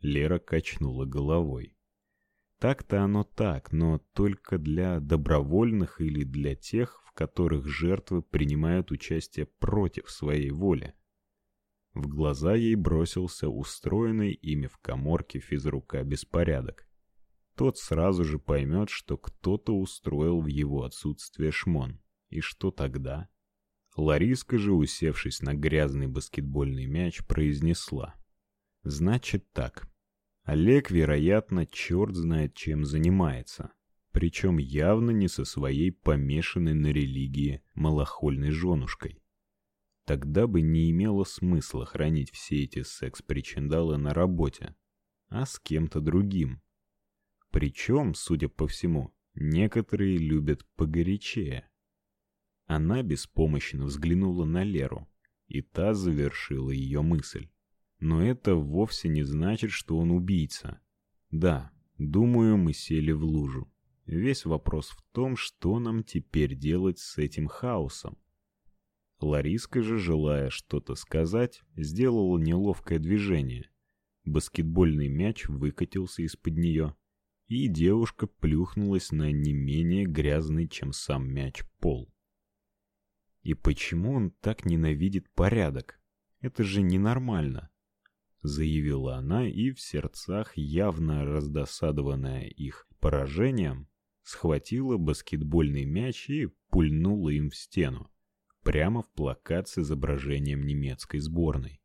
Лера качнула головой. Так-то оно так, но только для добровольных или для тех, в которых жертвы принимают участие против своей воли. В глаза ей бросился устроенный ими в каморке физрука беспорядок. Тот сразу же поймет, что кто-то устроил в его отсутствие шмон. И что тогда? Лариска же, усевшись на грязный баскетбольный мяч, произнесла: "Значит так. Олег, вероятно, черт знает чем занимается, причем явно не со своей помешанной на религии малохольной женушкой. Тогда бы не имело смысла хранить все эти секс-причиндалы на работе, а с кем-то другим. Причем, судя по всему, некоторые любят погорячее. Она беспомощно взглянула на Леру, и та завершила ее мысль. Но это вовсе не значит, что он убийца. Да, думаю, мы сели в лужу. Весь вопрос в том, что нам теперь делать с этим хаосом. Лариска же, желая что-то сказать, сделала неловкое движение. Баскетбольный мяч выкатился из-под нее, и девушка плюхнулась на не менее грязный, чем сам мяч, пол. И почему он так ненавидит порядок? Это же ненормально, заявила она и в сердцах, явно раздосадованная их поражением, схватила баскетбольный мяч и пульнула им в стену, прямо в плакат с изображением немецкой сборной.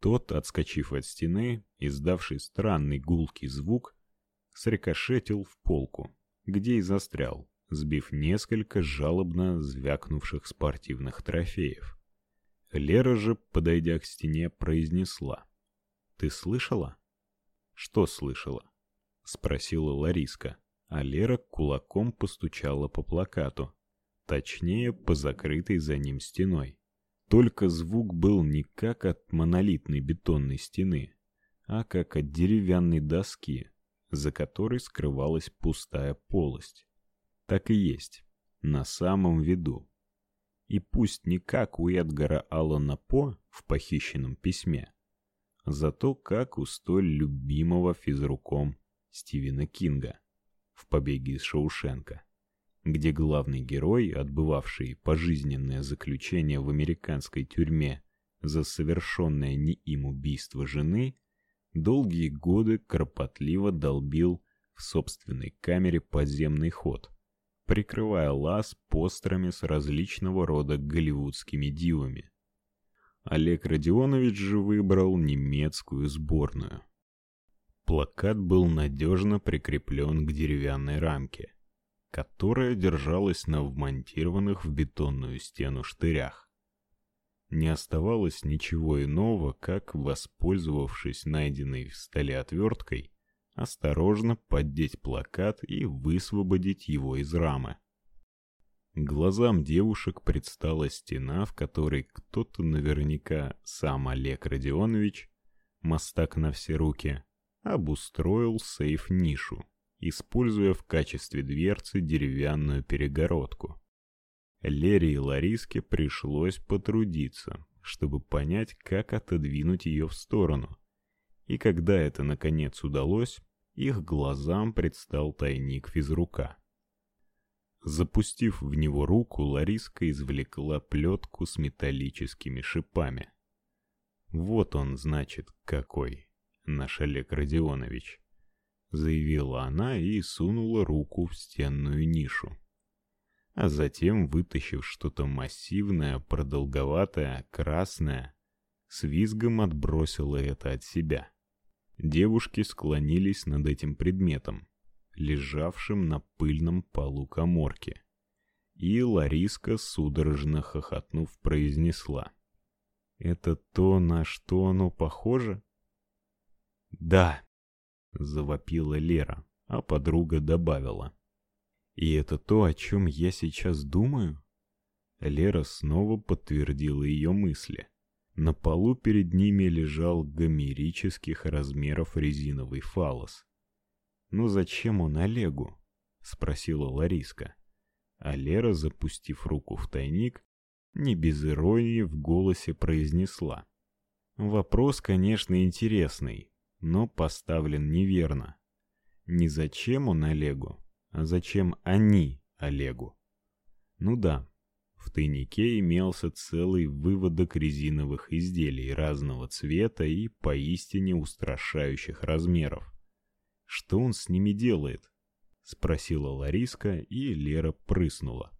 Тот, отскочив от стены, издавший странный гулкий звук, срикошетил в полку, где и застрял сбив несколько жалобно звякнувших спортивных трофеев. Лера же, подойдя к стене, произнесла: "Ты слышала?" "Что слышала?" спросила Лариска, а Лера кулаком постучала по плакату, точнее, по закрытой за ним стеной. Только звук был не как от монолитной бетонной стены, а как от деревянной доски, за которой скрывалась пустая полость так и есть, на самом виду. И пусть не как у Эдгара Аллана По в похищенном письме, зато как у столь любимого физруком Стивена Кинга в Побеге из Шоушенка, где главный герой, отбывавший пожизненное заключение в американской тюрьме за совершенное не им убийство жены, долгие годы кропотливо долбил в собственной камере подземный ход прикрывая лаз постерами с различного рода голливудскими дивами. Олег Родионович же выбрал немецкую сборную. Плакат был надежно прикреплен к деревянной рамке, которая держалась на вмонтированных в бетонную стену штырях. Не оставалось ничего иного, как, воспользовавшись найденной в столе отверткой, осторожно поддеть плакат и высвободить его из рамы. Глазам девушек предстала стена, в которой кто-то наверняка сам Олег Родионович, мастак на все руки, обустроил сейф-нишу, используя в качестве дверцы деревянную перегородку. Лере и Лариске пришлось потрудиться, чтобы понять, как отодвинуть ее в сторону, и когда это наконец удалось, их глазам предстал тайник физрука. Запустив в него руку, Лариска извлекла плетку с металлическими шипами. Вот он, значит, какой, наш Олег Родионович, заявила она и сунула руку в стенную нишу. А затем, вытащив что-то массивное, продолговатое, красное, с визгом отбросила это от себя. Девушки склонились над этим предметом, лежавшим на пыльном полу каморки. И Лариска, судорожно хохотнув, произнесла: "Это то, на что оно похоже?" "Да", завопила Лера, а подруга добавила: "И это то, о чем я сейчас думаю?" Лера снова подтвердила ее мысли. На полу перед ними лежал гомерических размеров резиновый фалос. "Ну зачем он Олегу?" спросила Лариска. А Лера, запустив руку в тайник, не без иронии в голосе произнесла: "Вопрос, конечно, интересный, но поставлен неверно. Не зачем он Олегу, а зачем они Олегу. Ну да, в тайнике имелся целый выводок резиновых изделий разного цвета и поистине устрашающих размеров. Что он с ними делает? спросила Лариска, и Лера прыснула.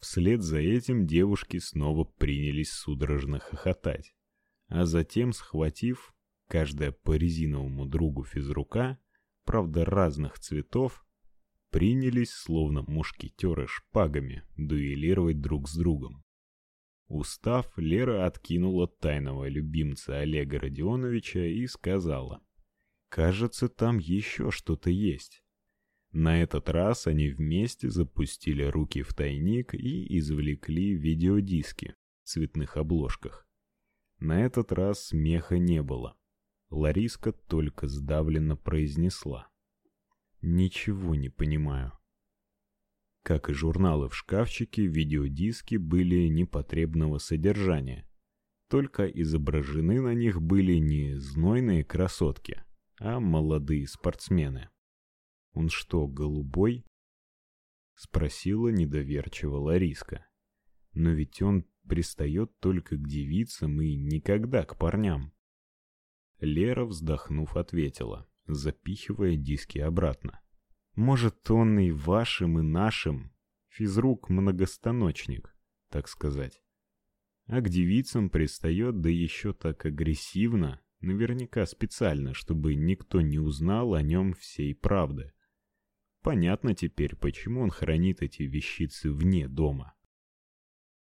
Вслед за этим девушки снова принялись судорожно хохотать, а затем, схватив каждая по резиновому другу физрука, правда разных цветов, принялись, словно мушкетеры шпагами, дуэлировать друг с другом. Устав, Лера откинула тайного любимца Олега Родионовича и сказала: "Кажется, там еще что-то есть". На этот раз они вместе запустили руки в тайник и извлекли видеодиски в цветных обложках. На этот раз смеха не было. Лариска только сдавленно произнесла: "Ничего не понимаю". Как и журналы в шкафчике, видеодиски были непотребного содержания. Только изображены на них были не знойные красотки, а молодые спортсмены. Он что, голубой? спросила недоверчиво Лариска. Но ведь он пристает только к девицам и никогда к парням. Лера, вздохнув, ответила, запихивая диски обратно. Может, он и вашим, и нашим физрук многостаночник, так сказать. А к девицам пристает, да еще так агрессивно, наверняка специально, чтобы никто не узнал о нем всей правды. Понятно теперь, почему он хранит эти вещицы вне дома.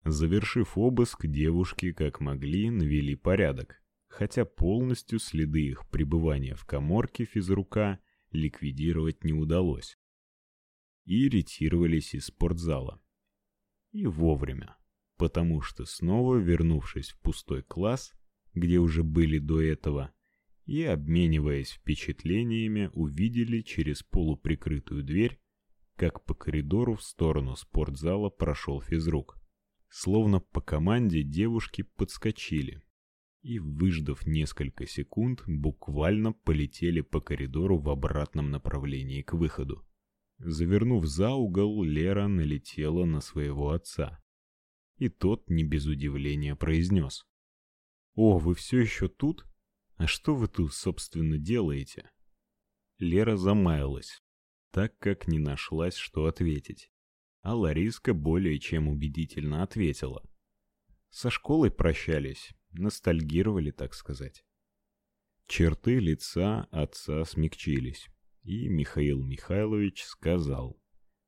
Завершив обыск, девушки, как могли, навели порядок, хотя полностью следы их пребывания в каморке физрука ликвидировать не удалось. И ретировались из спортзала. И вовремя, потому что снова вернувшись в пустой класс, где уже были до этого, и, обмениваясь впечатлениями, увидели через полуприкрытую дверь, как по коридору в сторону спортзала прошел физрук. Словно по команде девушки подскочили и, выждав несколько секунд, буквально полетели по коридору в обратном направлении к выходу. Завернув за угол, Лера налетела на своего отца. И тот не без удивления произнес. «О, вы все еще тут?» А что вы тут, собственно, делаете? Лера замаялась, так как не нашлась, что ответить. А Лариска более чем убедительно ответила. Со школой прощались, ностальгировали, так сказать. Черты лица отца смягчились, и Михаил Михайлович сказал: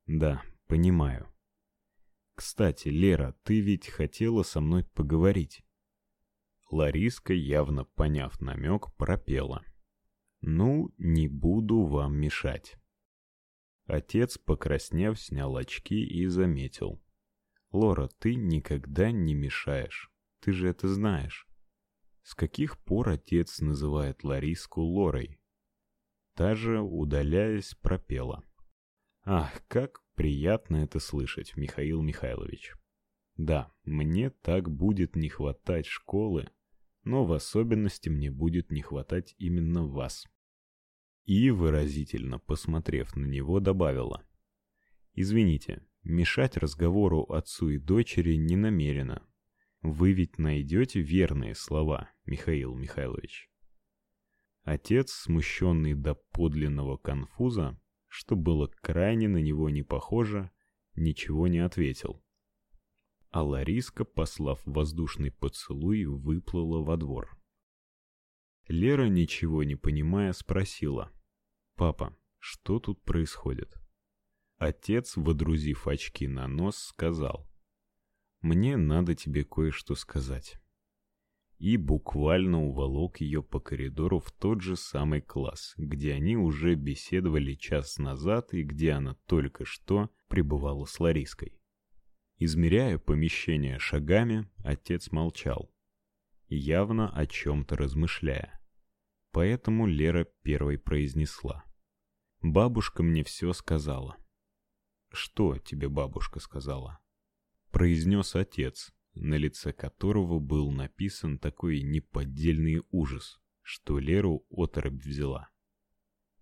"Да, понимаю. Кстати, Лера, ты ведь хотела со мной поговорить. Лариска, явно поняв намек, пропела. «Ну, не буду вам мешать». Отец, покраснев, снял очки и заметил. «Лора, ты никогда не мешаешь. Ты же это знаешь». С каких пор отец называет Лариску Лорой? Та же, удаляясь, пропела. «Ах, как приятно это слышать, Михаил Михайлович!» Да, мне так будет не хватать школы, но в особенности мне будет не хватать именно вас. И выразительно посмотрев на него, добавила: Извините, мешать разговору отцу и дочери не намерена. Вы ведь найдете верные слова, Михаил Михайлович. Отец, смущенный до подлинного конфуза, что было крайне на него не похоже, ничего не ответил а Лариска, послав воздушный поцелуй, выплыла во двор. Лера, ничего не понимая, спросила: "Папа, что тут происходит?" Отец, водрузив очки на нос, сказал: "Мне надо тебе кое-что сказать." И буквально уволок ее по коридору в тот же самый класс, где они уже беседовали час назад и где она только что пребывала с Лариской. Измеряя помещение шагами, отец молчал, явно о чем то размышляя. Поэтому Лера первой произнесла: "Бабушка мне все сказала". "Что тебе бабушка сказала?" произнес отец, на лице которого был написан такой неподдельный ужас, что Леру оторопь взяла.